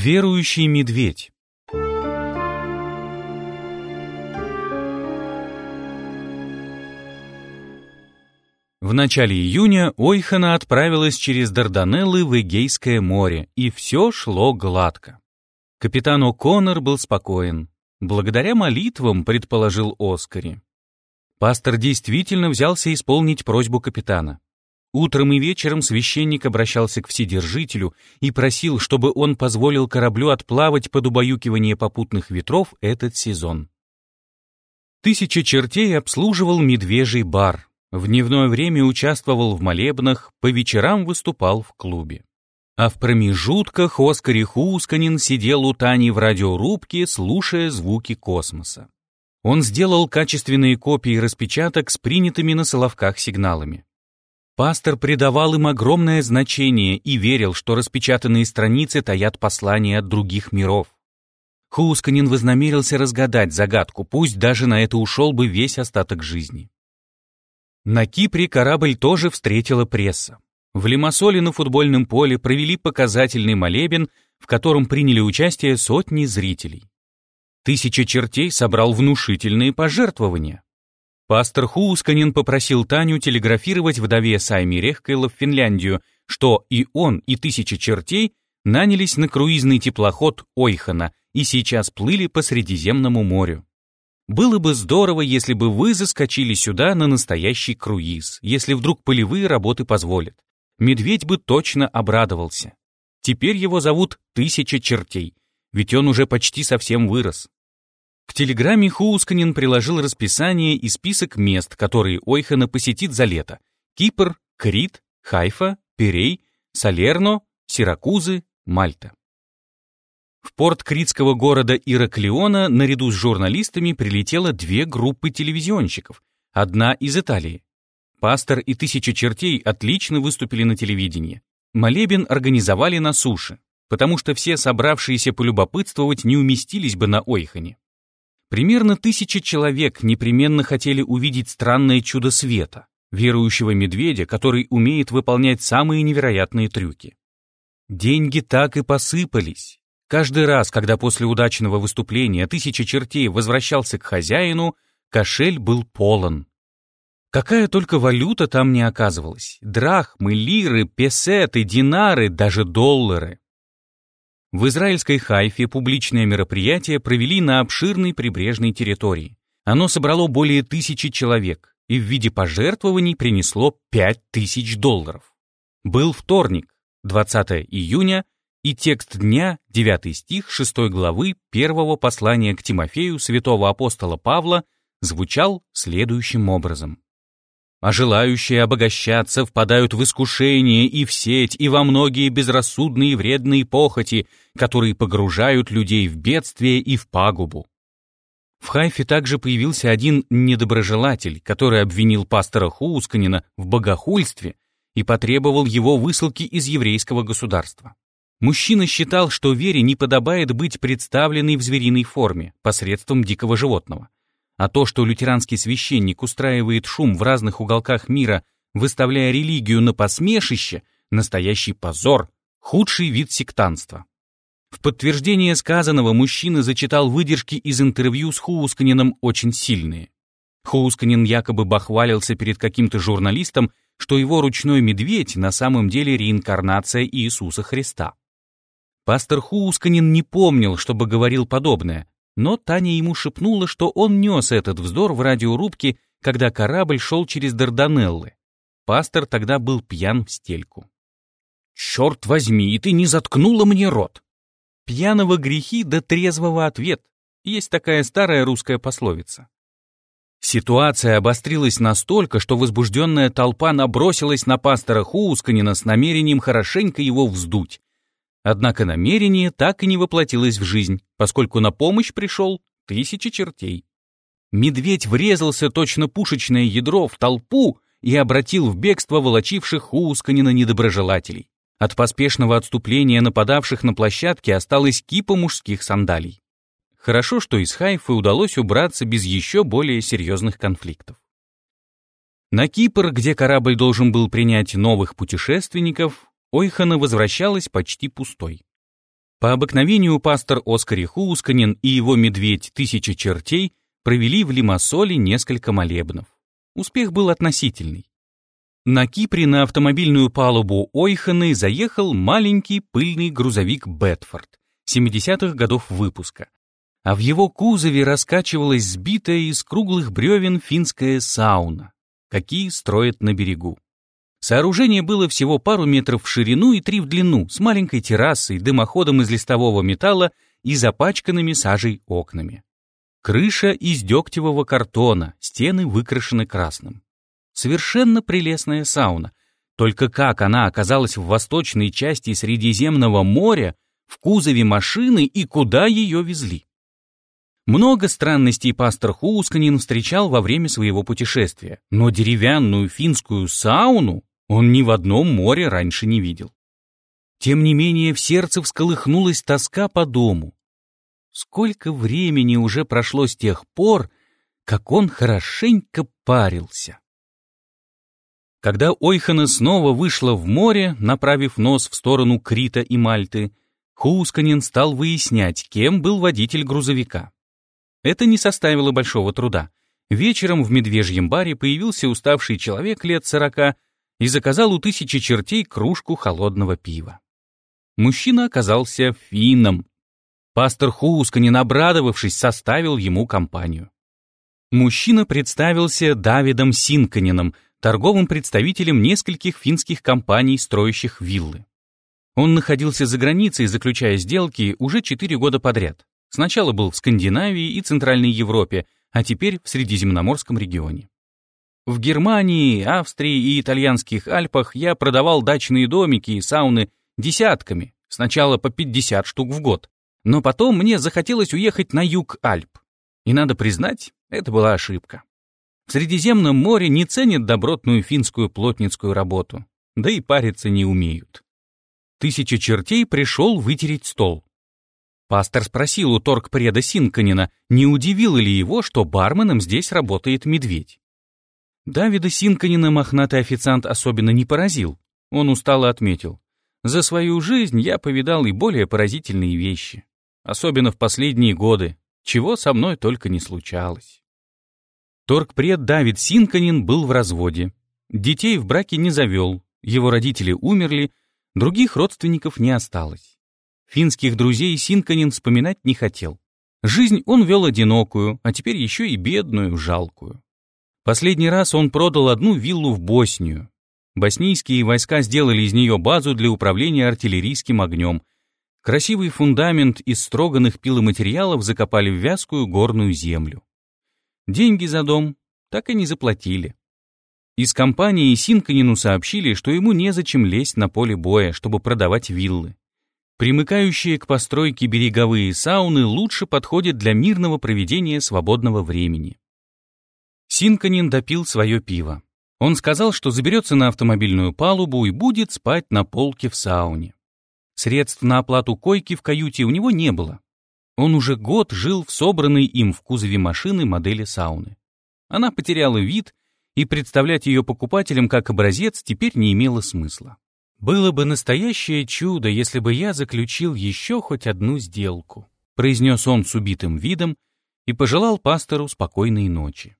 Верующий медведь В начале июня Ойхана отправилась через Дарданеллы в Эгейское море, и все шло гладко. Капитан О'Коннор был спокоен. Благодаря молитвам, предположил Оскари. Пастор действительно взялся исполнить просьбу капитана. Утром и вечером священник обращался к Вседержителю и просил, чтобы он позволил кораблю отплавать под убаюкивание попутных ветров этот сезон. Тысяча чертей обслуживал медвежий бар, в дневное время участвовал в молебнах, по вечерам выступал в клубе. А в промежутках Оскар Хусканин сидел у Тани в радиорубке, слушая звуки космоса. Он сделал качественные копии распечаток с принятыми на Соловках сигналами. Пастор придавал им огромное значение и верил, что распечатанные страницы таят послания от других миров. Хусканин вознамерился разгадать загадку, пусть даже на это ушел бы весь остаток жизни. На Кипре корабль тоже встретила пресса. В Лимассоле на футбольном поле провели показательный молебен, в котором приняли участие сотни зрителей. Тысяча чертей собрал внушительные пожертвования. Пастор Хуусканин попросил Таню телеграфировать вдове Сайми Рехкайла в Финляндию, что и он, и тысяча чертей нанялись на круизный теплоход Ойхана и сейчас плыли по Средиземному морю. Было бы здорово, если бы вы заскочили сюда на настоящий круиз, если вдруг полевые работы позволят. Медведь бы точно обрадовался. Теперь его зовут Тысяча чертей, ведь он уже почти совсем вырос. К телеграмме Хуусканин приложил расписание и список мест, которые Ойхана посетит за лето. Кипр, Крит, Хайфа, Перей, Салерно, Сиракузы, Мальта. В порт критского города Ираклиона наряду с журналистами прилетело две группы телевизионщиков. Одна из Италии. Пастор и тысяча чертей отлично выступили на телевидении. Молебен организовали на суше, потому что все собравшиеся полюбопытствовать не уместились бы на Ойхане. Примерно тысяча человек непременно хотели увидеть странное чудо света, верующего медведя, который умеет выполнять самые невероятные трюки. Деньги так и посыпались, Каждый раз, когда после удачного выступления тысяча чертей возвращался к хозяину, кошель был полон. Какая только валюта там не оказывалась. Драхмы, лиры, песеты, динары, даже доллары. В израильской Хайфе публичное мероприятие провели на обширной прибрежной территории. Оно собрало более тысячи человек и в виде пожертвований принесло пять тысяч долларов. Был вторник, 20 июня и текст дня, 9 стих 6 главы первого послания к Тимофею святого апостола Павла звучал следующим образом. «А желающие обогащаться впадают в искушение и в сеть, и во многие безрассудные вредные похоти, которые погружают людей в бедствие и в пагубу». В Хайфе также появился один недоброжелатель, который обвинил пастора Хуусканина в богохульстве и потребовал его высылки из еврейского государства. Мужчина считал, что Вере не подобает быть представленной в звериной форме, посредством дикого животного. А то, что лютеранский священник устраивает шум в разных уголках мира, выставляя религию на посмешище, настоящий позор, худший вид сектанства. В подтверждение сказанного мужчина зачитал выдержки из интервью с Хуусканином очень сильные. Хуусканин якобы бахвалился перед каким-то журналистом, что его ручной медведь на самом деле реинкарнация Иисуса Христа. Пастор Хуусканин не помнил, чтобы говорил подобное, но Таня ему шепнула, что он нес этот вздор в радиорубке, когда корабль шел через Дарданеллы. Пастор тогда был пьян в стельку. «Черт возьми, и ты не заткнула мне рот!» «Пьяного грехи да трезвого ответ» — есть такая старая русская пословица. Ситуация обострилась настолько, что возбужденная толпа набросилась на пастора Хуусканина с намерением хорошенько его вздуть, Однако намерение так и не воплотилось в жизнь, поскольку на помощь пришел тысячи чертей. Медведь врезался точно пушечное ядро в толпу и обратил в бегство волочивших Хуусканина недоброжелателей. От поспешного отступления нападавших на площадке осталась кипа мужских сандалий. Хорошо, что из Хайфы удалось убраться без еще более серьезных конфликтов. На Кипр, где корабль должен был принять новых путешественников, Ойхана возвращалась почти пустой. По обыкновению пастор Оскар Хусканин и его медведь «Тысяча чертей» провели в Лимассоле несколько молебнов. Успех был относительный. На Кипре на автомобильную палубу Ойханы заехал маленький пыльный грузовик «Бетфорд» 70-х годов выпуска, а в его кузове раскачивалась сбитая из круглых бревен финская сауна, какие строят на берегу. Сооружение было всего пару метров в ширину и три в длину, с маленькой террасой, дымоходом из листового металла и запачканными сажей окнами. Крыша из дегтевого картона, стены выкрашены красным. Совершенно прелестная сауна. Только как она оказалась в восточной части Средиземного моря, в кузове машины и куда ее везли? Много странностей пастор Хусканин встречал во время своего путешествия, но деревянную финскую сауну он ни в одном море раньше не видел. Тем не менее, в сердце всколыхнулась тоска по дому. Сколько времени уже прошло с тех пор, как он хорошенько парился. Когда Ойхана снова вышла в море, направив нос в сторону Крита и Мальты, Хусканин стал выяснять, кем был водитель грузовика. Это не составило большого труда. Вечером в медвежьем баре появился уставший человек лет сорока и заказал у тысячи чертей кружку холодного пива. Мужчина оказался финном. Пастор Хусканин, обрадовавшись, составил ему компанию. Мужчина представился Давидом Синканином, торговым представителем нескольких финских компаний, строящих виллы. Он находился за границей, заключая сделки уже четыре года подряд. Сначала был в Скандинавии и Центральной Европе, а теперь в Средиземноморском регионе. В Германии, Австрии и итальянских Альпах я продавал дачные домики и сауны десятками, сначала по 50 штук в год. Но потом мне захотелось уехать на юг Альп. И надо признать, это была ошибка. В Средиземном море не ценят добротную финскую плотницкую работу, да и париться не умеют. Тысяча чертей пришел вытереть стол. Пастор спросил у торгпреда Синканина, не удивило ли его, что барменом здесь работает медведь. Давида Синканина мохнатый официант особенно не поразил. Он устало отметил. «За свою жизнь я повидал и более поразительные вещи. Особенно в последние годы, чего со мной только не случалось». Торгпред Давид Синканин был в разводе. Детей в браке не завел, его родители умерли, других родственников не осталось. Финских друзей Синканин вспоминать не хотел. Жизнь он вел одинокую, а теперь еще и бедную, жалкую. Последний раз он продал одну виллу в Боснию. Боснийские войска сделали из нее базу для управления артиллерийским огнем. Красивый фундамент из строганных пиломатериалов закопали в вязкую горную землю. Деньги за дом так и не заплатили. Из компании Синканину сообщили, что ему незачем лезть на поле боя, чтобы продавать виллы. Примыкающие к постройке береговые сауны лучше подходят для мирного проведения свободного времени. Синканин допил свое пиво. Он сказал, что заберется на автомобильную палубу и будет спать на полке в сауне. Средств на оплату койки в каюте у него не было. Он уже год жил в собранной им в кузове машины модели сауны. Она потеряла вид, и представлять ее покупателям как образец теперь не имело смысла. «Было бы настоящее чудо, если бы я заключил еще хоть одну сделку», произнес он с убитым видом и пожелал пастору спокойной ночи.